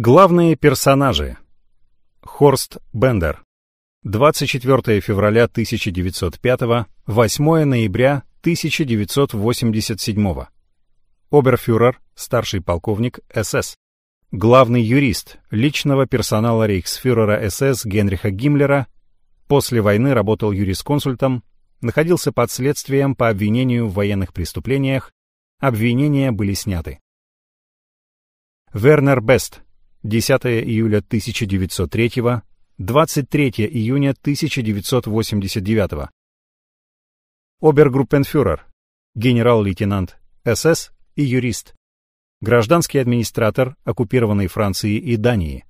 Главные персонажи. Хорст Бендер. 24 февраля 1905, 8 ноября 1987. Оберфюрер, старший полковник СС. Главный юрист личного персонала рейхсфюрера СС Генриха Гиммлера. После войны работал юрисконсультом, находился под следствием по обвинению в военных преступлениях. Обвинения были сняты. Вернер Бест. 10 июля 1903, 23 июня 1989. Обергруппенфюрер, генерал-лейтенант СС и юрист. Гражданский администратор оккупированной Франции и Дании.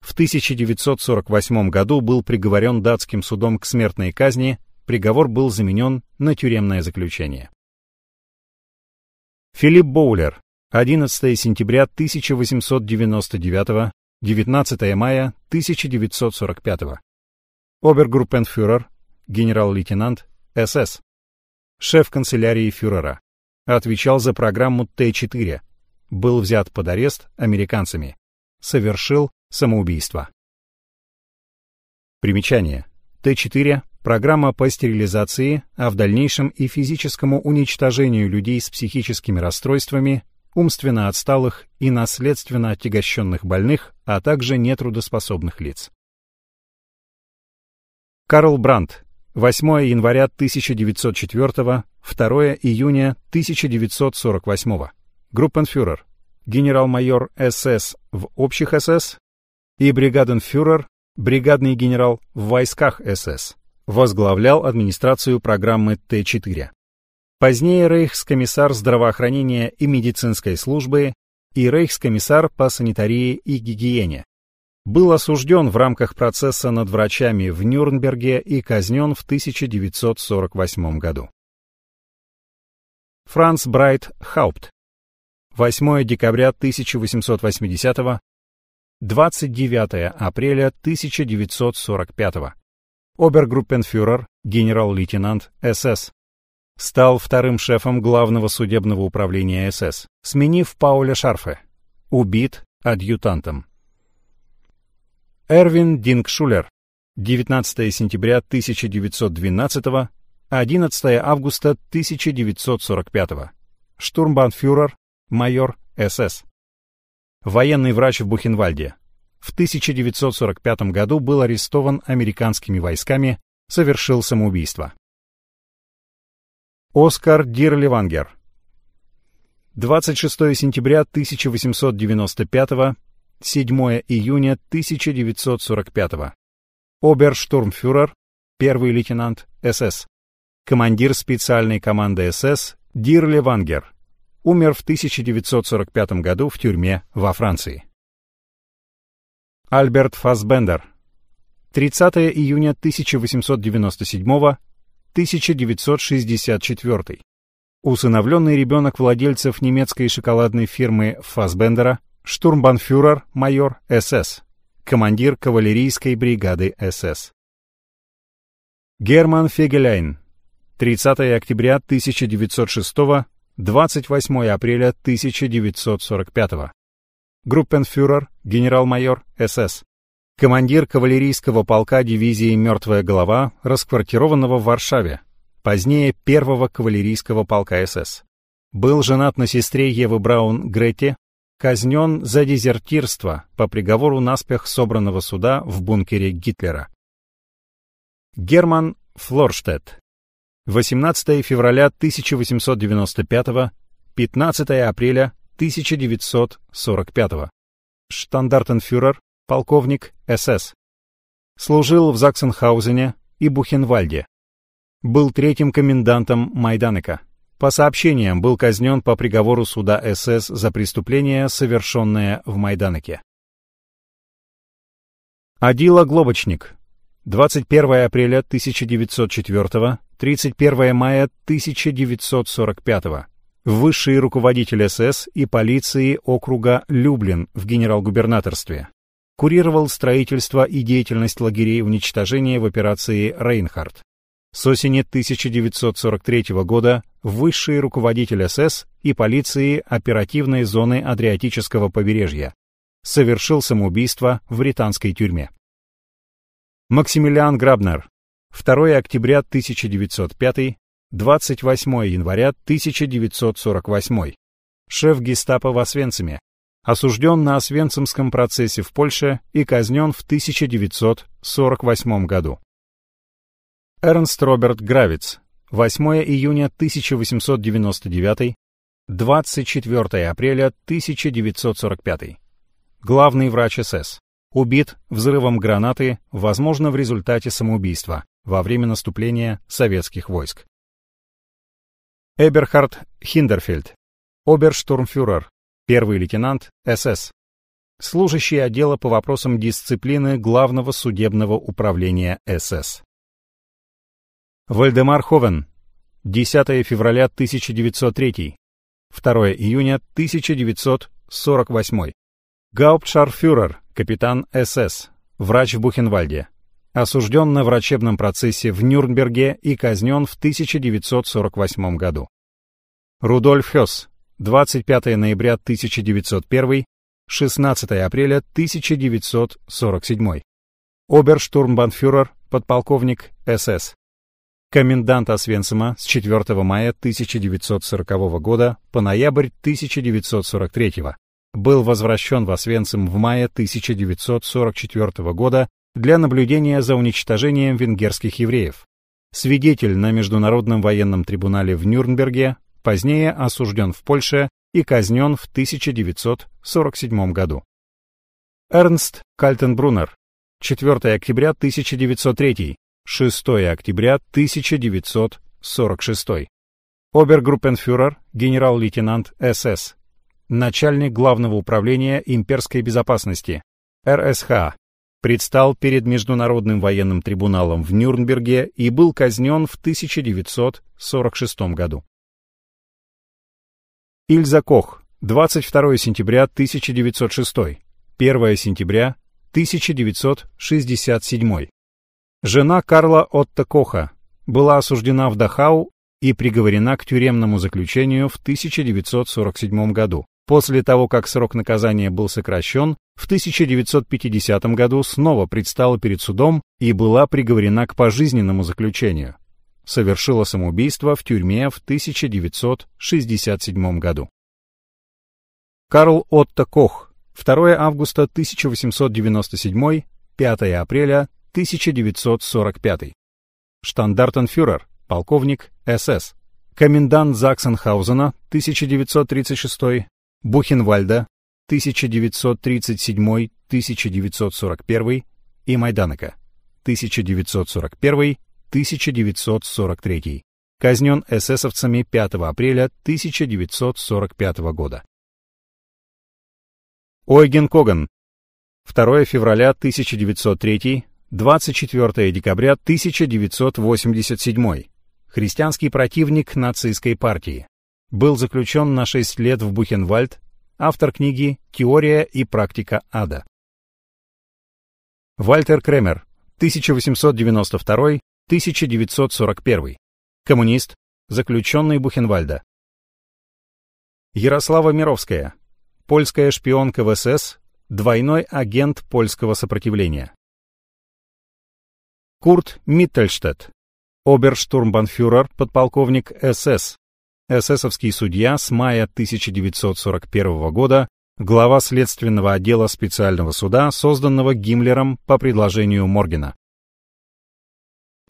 В 1948 году был приговорен датским судом к смертной казни, приговор был заменен на тюремное заключение. Филипп Боулер, 11 сентября 1899, 19 мая 1945. Обергруппенфюрер, генерал-лейтенант, СС. Шеф канцелярии фюрера. Отвечал за программу Т-4. Был взят под арест американцами. Совершил самоубийство. Примечание. Т-4 – программа по стерилизации, а в дальнейшем и физическому уничтожению людей с психическими расстройствами умственно отсталых и наследственно отягощенных больных, а также нетрудоспособных лиц. Карл Брандт. 8 января 1904, 2 июня 1948. Группенфюрер. Генерал-майор СС в общих СС и бригаденфюрер, бригадный генерал в войсках СС. Возглавлял администрацию программы Т-4. Позднее рейхскомиссар здравоохранения и медицинской службы и рейхскомиссар по санитарии и гигиене. Был осужден в рамках процесса над врачами в Нюрнберге и казнен в 1948 году. Франц Брайт Хаупт. 8 декабря 1880 29 апреля 1945 Обергруппенфюрер, генерал-лейтенант СС, стал вторым шефом главного судебного управления СС, сменив Пауля Шарфе. Убит адъютантом. Эрвин Дингшулер. 19 сентября 1912, 11 августа 1945. Штурмбанфюрер, майор СС. Военный врач в Бухенвальде. В 1945 году был арестован американскими войсками, совершил самоубийство. Оскар Дирливангер. 26 сентября 1895, 7 июня 1945. Оберштурмфюрер, первый лейтенант СС. Командир специальной команды СС Дирливангер. Умер в 1945 году в тюрьме во Франции. Альберт Фасбендер. 30 июня 1897 1964. Усыновленный ребенок владельцев немецкой шоколадной фирмы Фасбендера, штурмбанфюрер майор СС, командир кавалерийской бригады СС. Герман Фегеляйн. 30 октября 1906, 28 апреля 1945. Группенфюрер, генерал-майор СС командир кавалерийского полка дивизии «Мертвая голова», расквартированного в Варшаве, позднее первого кавалерийского полка СС. Был женат на сестре Евы Браун Грете, казнен за дезертирство по приговору наспех собранного суда в бункере Гитлера. Герман Флорштедт. 18 февраля 1895, 15 апреля 1945. Штандартенфюрер, полковник СС. Служил в Заксенхаузене и Бухенвальде. Был третьим комендантом Майданека. По сообщениям, был казнен по приговору суда СС за преступление, совершенное в Майданеке. Адила Глобочник. 21 апреля 1904, 31 мая 1945. Высший руководитель СС и полиции округа Люблин в генерал-губернаторстве курировал строительство и деятельность лагерей уничтожения в операции «Рейнхард». С осени 1943 года высший руководитель СС и полиции оперативной зоны Адриатического побережья. совершил самоубийство в британской тюрьме. Максимилиан Грабнер. 2 октября 1905, 28 января 1948. Шеф гестапо в Освенциме. Осужден на Освенцимском процессе в Польше и казнен в 1948 году. Эрнст Роберт Гравиц. 8 июня 1899, 24 апреля 1945. Главный врач СС. Убит взрывом гранаты, возможно, в результате самоубийства, во время наступления советских войск. Эберхард Хиндерфельд. Оберштурмфюрер. Первый лейтенант СС. Служащий отдела по вопросам дисциплины Главного судебного управления СС. Вальдемар Ховен. 10 февраля 1903. 2 июня 1948. Гауптшарфюрер, капитан СС, врач в Бухенвальде. Осужден на врачебном процессе в Нюрнберге и казнен в 1948 году. Рудольф Хёс, 25 ноября 1901, 16 апреля 1947. Оберштурмбанфюрер, подполковник СС. Комендант Освенцима с 4 мая 1940 года по ноябрь 1943 был возвращен в Освенцим в мае 1944 года для наблюдения за уничтожением венгерских евреев. Свидетель на Международном военном трибунале в Нюрнберге, позднее осужден в Польше и казнен в 1947 году. Эрнст Кальтенбруннер, 4 октября 1903, 6 октября 1946. Обергруппенфюрер, генерал-лейтенант СС, начальник Главного управления имперской безопасности, РСХ, предстал перед Международным военным трибуналом в Нюрнберге и был казнен в 1946 году. Ильза Кох, 22 сентября 1906, 1 сентября 1967. Жена Карла Отто Коха была осуждена в Дахау и приговорена к тюремному заключению в 1947 году. После того, как срок наказания был сокращен, в 1950 году снова предстала перед судом и была приговорена к пожизненному заключению. Совершила самоубийство в тюрьме в 1967 году. Карл Отто Кох, 2 августа 1897, 5 апреля 1945. Штандартенфюрер, полковник СС. Комендант Заксенхаузена, 1936, Бухенвальда 1937-1941 и Майданека 1941-1943. Казнен эсэсовцами 5 апреля 1945 года. Ойген Коган. 2 февраля 1903, 24 декабря 1987. Христианский противник нацистской партии был заключен на 6 лет в Бухенвальд, автор книги «Теория и практика ада». Вальтер Кремер, 1892-1941, коммунист, заключенный Бухенвальда. Ярослава Мировская, польская шпионка в СС, двойной агент польского сопротивления. Курт Миттельштедт, оберштурмбанфюрер, подполковник СС, эсэсовский судья с мая 1941 года, глава следственного отдела специального суда, созданного Гиммлером по предложению Моргена.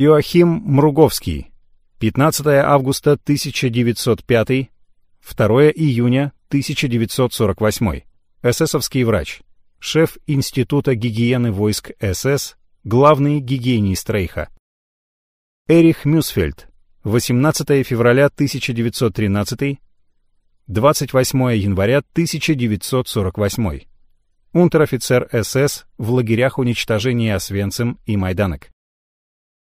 Иоахим Мруговский, 15 августа 1905, 2 июня 1948, эсэсовский врач, шеф Института гигиены войск СС, главный гигиенист Рейха. Эрих Мюсфельд, 18 февраля 1913, 28 января 1948. Унтер-офицер СС в лагерях уничтожения Освенцим и Майданок.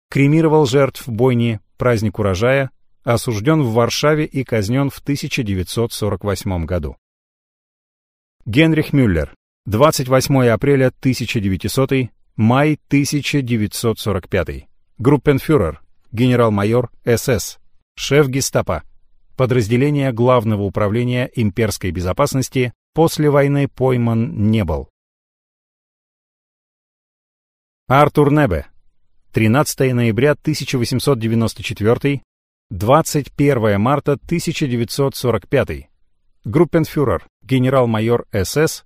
Кремировал жертв бойни «Праздник урожая», осужден в Варшаве и казнен в 1948 году. Генрих Мюллер. 28 апреля 1900, май 1945. Группенфюрер, генерал-майор СС, шеф гестапо, подразделение Главного управления имперской безопасности после войны пойман не был. Артур Небе. 13 ноября 1894, 21 марта 1945. Группенфюрер, генерал-майор СС,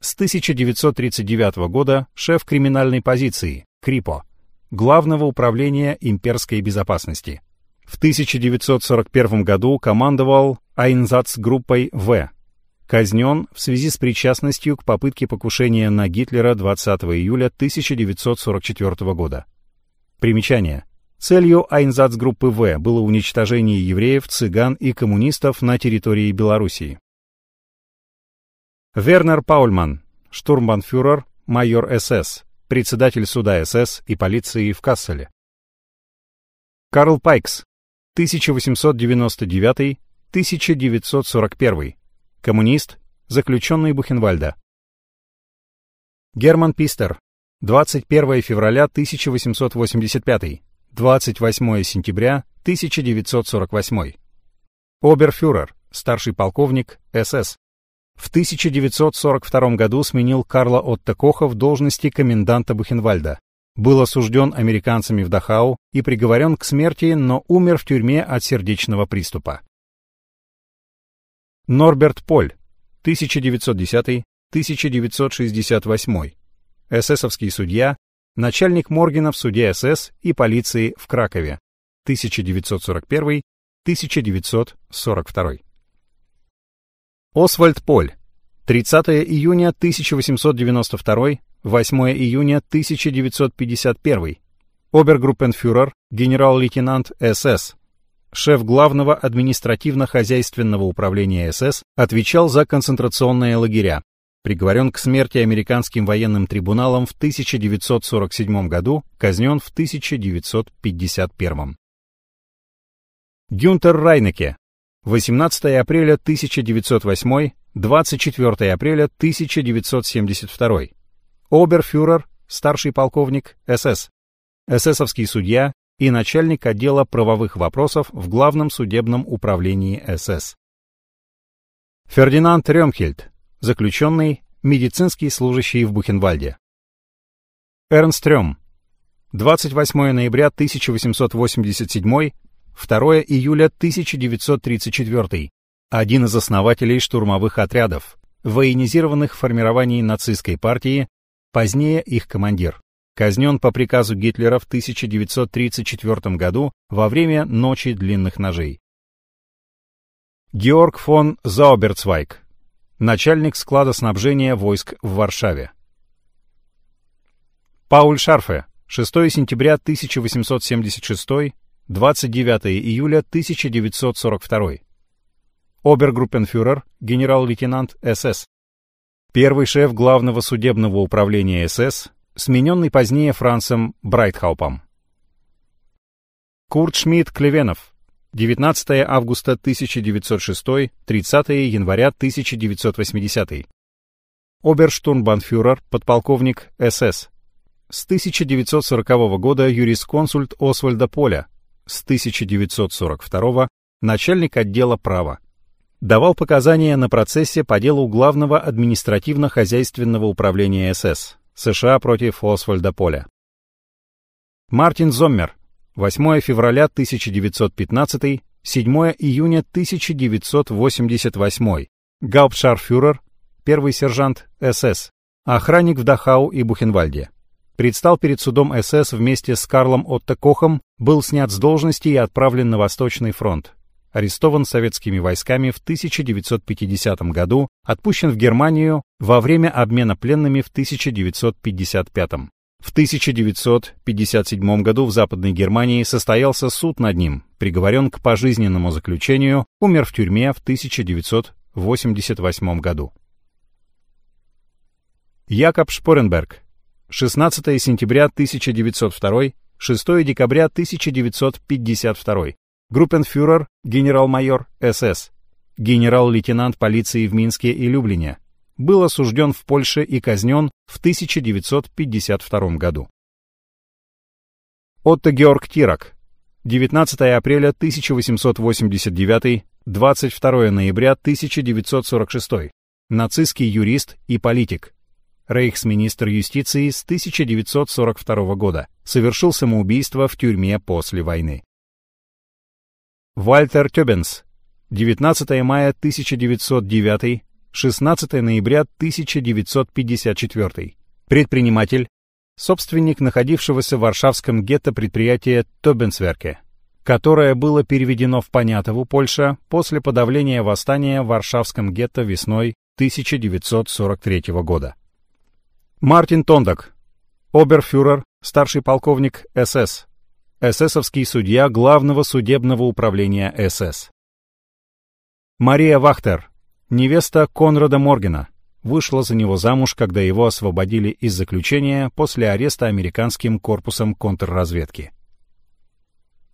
с 1939 года шеф криминальной позиции, КРИПО, Главного управления имперской безопасности. В 1941 году командовал Айнзац-группой В. Казнен в связи с причастностью к попытке покушения на Гитлера 20 июля 1944 года. Примечание. Целью Айнзац-группы В было уничтожение евреев, цыган и коммунистов на территории Белоруссии. Вернер Паульман, штурмбанфюрер, майор СС, председатель суда СС и полиции в Касселе. Карл Пайкс, 1899-1941, коммунист, заключенный Бухенвальда. Герман Пистер, 21 февраля 1885, 28 сентября 1948. Оберфюрер, старший полковник, СС. В 1942 году сменил Карла Отто Коха в должности коменданта Бухенвальда. Был осужден американцами в Дахау и приговорен к смерти, но умер в тюрьме от сердечного приступа. Норберт Поль, 1910-1968. Эсэсовский судья, начальник Моргена в суде СС и полиции в Кракове, 1941-1942. Освальд Поль, 30 июня 1892, 8 июня 1951, обергруппенфюрер, генерал-лейтенант СС, шеф главного административно-хозяйственного управления СС, отвечал за концентрационные лагеря, приговорен к смерти американским военным трибуналом в 1947 году, казнен в 1951. Гюнтер Райнеке. 18 апреля 1908, 24 апреля 1972. Оберфюрер, старший полковник СС, эсэсовский судья и начальник отдела правовых вопросов в Главном судебном управлении СС. Фердинанд Рёмхельд, Заключенный, медицинский служащий в Бухенвальде. Эрнст Рём. 28 ноября 1887, 2 июля 1934. Один из основателей штурмовых отрядов, военизированных формирований нацистской партии, позднее их командир. Казнен по приказу Гитлера в 1934 году во время Ночи длинных ножей. Георг фон Зауберцвайг, начальник склада снабжения войск в Варшаве. Пауль Шарфе, 6 сентября 1876, 29 июля 1942. Обергруппенфюрер, генерал-лейтенант СС. Первый шеф главного судебного управления СС, смененный позднее Францем Брайтхаупом. Курт Шмидт Клевенов, 19 августа 1906, 30 января 1980. Оберштурмбанфюрер, подполковник СС. С 1940 года юрисконсульт Освальда Поля. С 1942 начальник отдела права. Давал показания на процессе по делу Главного административно-хозяйственного управления СС. США против Освальда Поля. Мартин Зоммер, 8 февраля 1915, 7 июня 1988, гауптшарфюрер, первый сержант СС, охранник в Дахау и Бухенвальде. Предстал перед судом СС вместе с Карлом Отто Кохом, был снят с должности и отправлен на Восточный фронт. Арестован советскими войсками в 1950 году, отпущен в Германию во время обмена пленными в 1955. В 1957 году в Западной Германии состоялся суд над ним, приговорен к пожизненному заключению, умер в тюрьме в 1988 году. Якоб Шпоренберг. 16 сентября 1902, 6 декабря 1952. Группенфюрер, генерал-майор СС, генерал-лейтенант полиции в Минске и Люблине, был осужден в Польше и казнен в 1952 году. Отто Георг Тирак. 19 апреля 1889, 22 ноября 1946. нацистский юрист и политик, рейхсминистр юстиции с 1942 года, совершил самоубийство в тюрьме после войны. Вальтер Тёбенс, 19 мая 1909, 16 ноября 1954, предприниматель, собственник находившегося в Варшавском гетто предприятия Тобенсверке, которое было переведено в Понятову, Польша, после подавления восстания в Варшавском гетто весной 1943 года. Мартин Тондак, оберфюрер, старший полковник СС, эсэсовский судья Главного судебного управления СС. Мария Вахтер, невеста Конрада Моргена, вышла за него замуж, когда его освободили из заключения после ареста американским корпусом контрразведки.